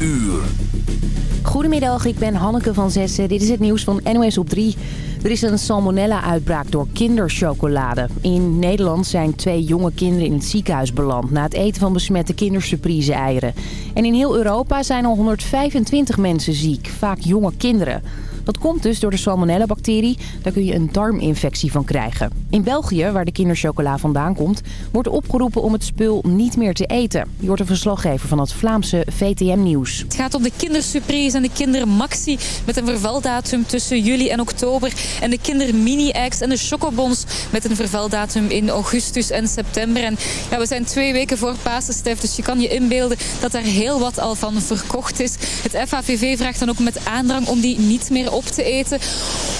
uur. Goedemiddag, ik ben Hanneke van Zessen. Dit is het nieuws van NOS op 3. Er is een salmonella-uitbraak door kinderchocolade. In Nederland zijn twee jonge kinderen in het ziekenhuis beland... na het eten van besmette kindersurprise-eieren. En in heel Europa zijn al 125 mensen ziek, vaak jonge kinderen. Dat komt dus door de salmonella-bacterie. Daar kun je een darminfectie van krijgen. In België, waar de kinderchocola vandaan komt... wordt opgeroepen om het spul niet meer te eten. Je hoort een verslaggever van het Vlaamse VTM-nieuws. Het gaat om de kindersurprise en de kindermaxi... met een vervaldatum tussen juli en oktober. En de kindermini-eggs en de chocobons... met een vervaldatum in augustus en september. En ja, we zijn twee weken voor Pasen, Stef. Dus je kan je inbeelden dat daar heel wat al van verkocht is. Het FHVV vraagt dan ook met aandrang om die niet meer op te eten.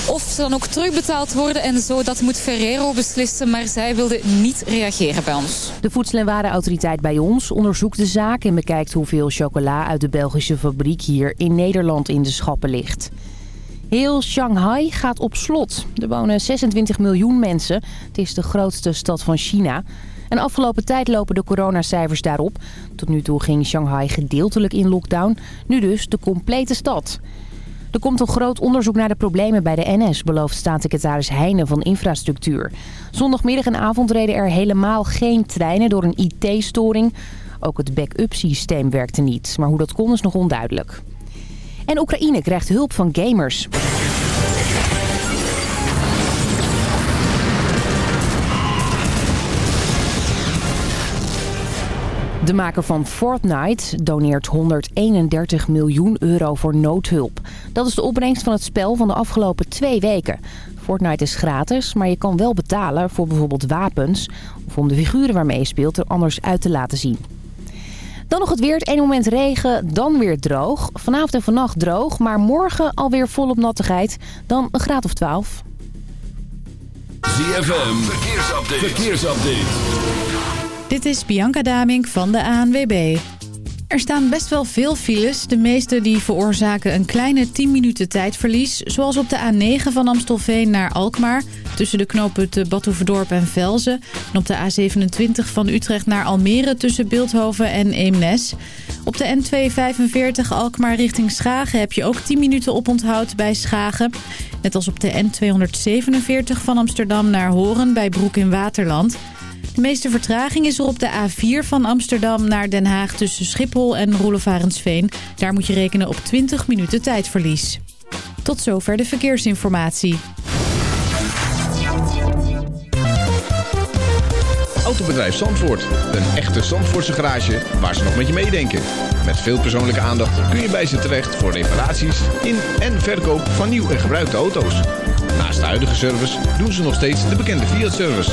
Of ze dan ook terugbetaald worden en zo, dat moet Ferrero beslissen. Maar zij wilde niet reageren bij ons. De Voedsel- en Warenautoriteit bij ons onderzoekt de zaak... en bekijkt hoeveel chocola uit de Belgische fabriek hier in Nederland in de schappen ligt. Heel Shanghai gaat op slot. Er wonen 26 miljoen mensen. Het is de grootste stad van China. En afgelopen tijd lopen de coronacijfers daarop. Tot nu toe ging Shanghai gedeeltelijk in lockdown. Nu dus de complete stad. Er komt een groot onderzoek naar de problemen bij de NS, belooft staatssecretaris Heijnen van Infrastructuur. Zondagmiddag en avond reden er helemaal geen treinen door een IT-storing. Ook het backup systeem werkte niet, maar hoe dat kon is nog onduidelijk. En Oekraïne krijgt hulp van gamers. De maker van Fortnite doneert 131 miljoen euro voor noodhulp. Dat is de opbrengst van het spel van de afgelopen twee weken. Fortnite is gratis, maar je kan wel betalen voor bijvoorbeeld wapens... of om de figuren waarmee je speelt er anders uit te laten zien. Dan nog het weer. Het ene moment regen, dan weer droog. Vanavond en vannacht droog, maar morgen alweer volop nattigheid. Dan een graad of 12. ZFM, verkeersupdate. verkeersupdate. Dit is Bianca Damink van de ANWB. Er staan best wel veel files. De meeste die veroorzaken een kleine 10 minuten tijdverlies. Zoals op de A9 van Amstelveen naar Alkmaar. Tussen de knooppunten Badhoevedorp en Velzen. En op de A27 van Utrecht naar Almere tussen Beeldhoven en Eemnes. Op de N245 Alkmaar richting Schagen heb je ook 10 minuten oponthoud bij Schagen. Net als op de N247 van Amsterdam naar Horen bij Broek in Waterland. Meeste vertraging is er op de A4 van Amsterdam naar Den Haag tussen Schiphol en Roelevarensveen. Daar moet je rekenen op 20 minuten tijdverlies. Tot zover de verkeersinformatie. Autobedrijf Zandvoort. Een echte Zandvoortse garage waar ze nog met je meedenken. Met veel persoonlijke aandacht kun je bij ze terecht voor reparaties in en verkoop van nieuw en gebruikte auto's. Naast de huidige service doen ze nog steeds de bekende Fiat-service.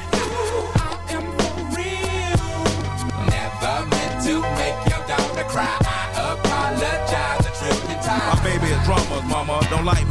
Cry. I apologize a trillion times. My baby is drama, mama, don't like me.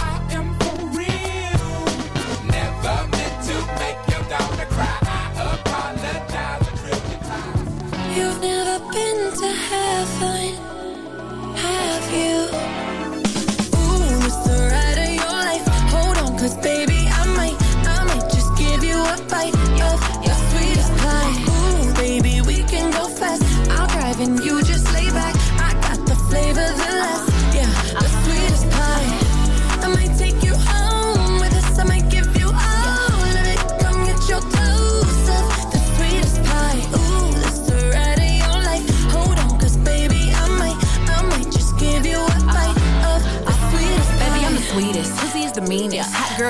You've never been to heaven, have you?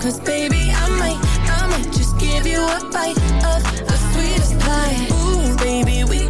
cause baby, I might, I might just give you a bite of the sweetest pie. Ooh, baby, we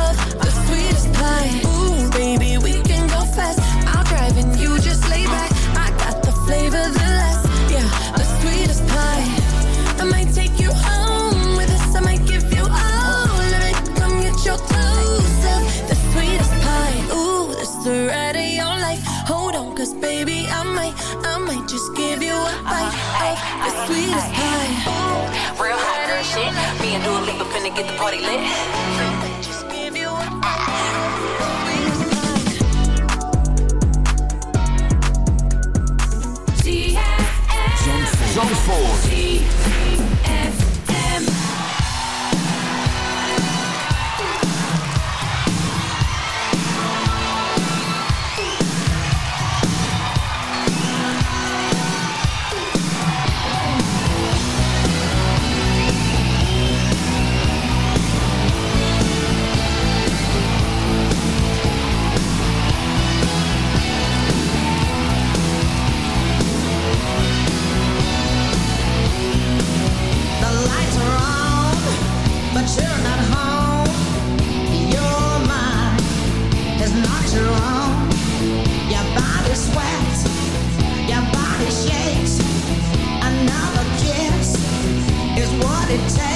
of the sweetest pie. Ooh, baby, we can go fast. I'll you just lay back. I got the flavor, the yeah, the sweetest pie. I might take you home with us. I might give you all of it. Come get your up. The sweetest pie. Ooh, the ride of your life. Hold baby, I might, I might just give you a bite the sweetest pie. Real hot girl shit. Me and Dua Lipa finna get the party lit. It takes.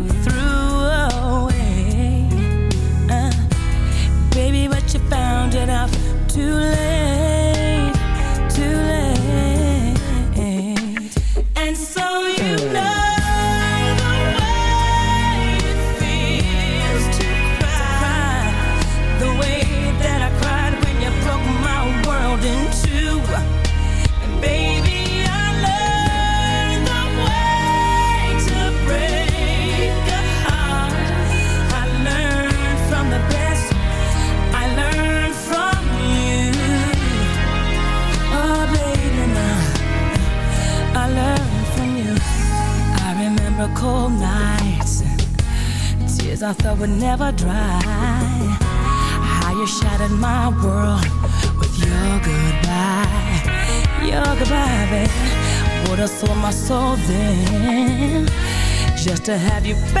have you back.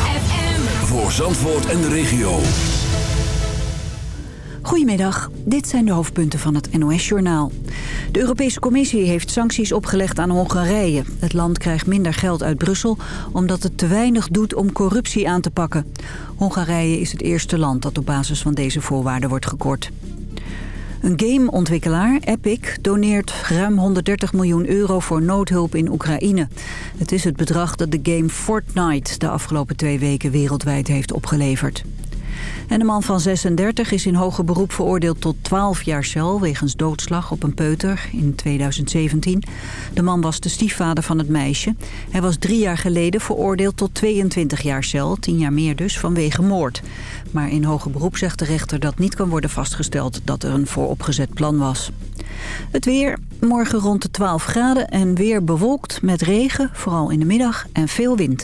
Voor Zandvoort en de regio. Goedemiddag, dit zijn de hoofdpunten van het NOS-journaal. De Europese Commissie heeft sancties opgelegd aan Hongarije. Het land krijgt minder geld uit Brussel omdat het te weinig doet om corruptie aan te pakken. Hongarije is het eerste land dat op basis van deze voorwaarden wordt gekort. Een gameontwikkelaar, Epic, doneert ruim 130 miljoen euro voor noodhulp in Oekraïne. Het is het bedrag dat de game Fortnite de afgelopen twee weken wereldwijd heeft opgeleverd. En de man van 36 is in hoger beroep veroordeeld tot 12 jaar cel... wegens doodslag op een peuter in 2017. De man was de stiefvader van het meisje. Hij was drie jaar geleden veroordeeld tot 22 jaar cel, 10 jaar meer dus, vanwege moord. Maar in hoger beroep zegt de rechter dat niet kan worden vastgesteld... dat er een vooropgezet plan was. Het weer, morgen rond de 12 graden en weer bewolkt met regen... vooral in de middag en veel wind.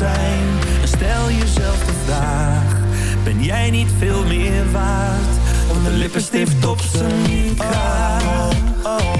En stel jezelf de vraag: ben jij niet veel meer waard dan de lippenstift op zijn kraag? oh,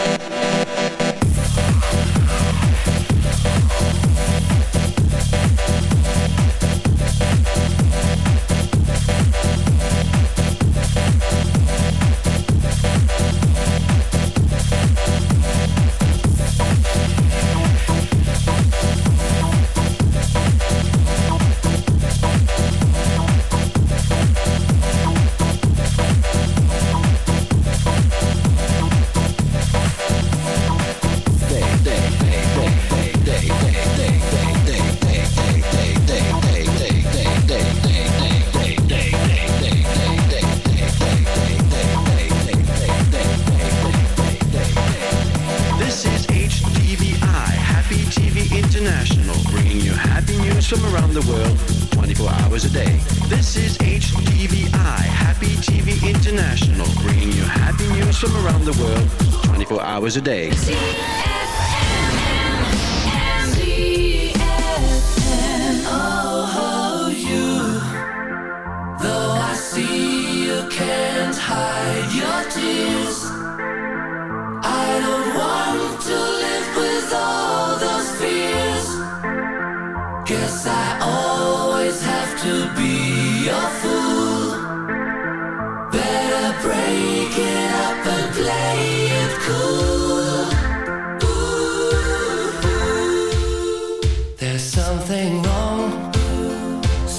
today.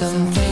Something